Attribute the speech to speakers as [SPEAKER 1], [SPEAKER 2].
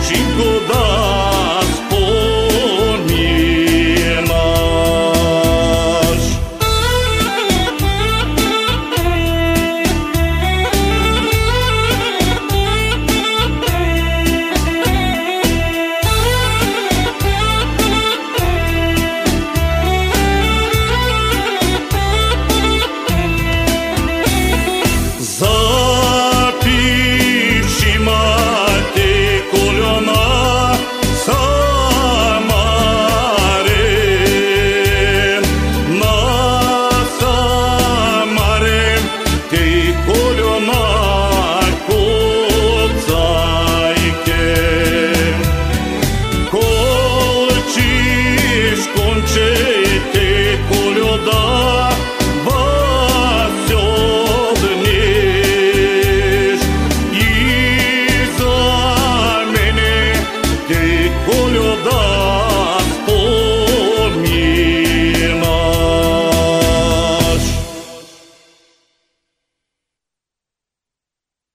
[SPEAKER 1] Chico da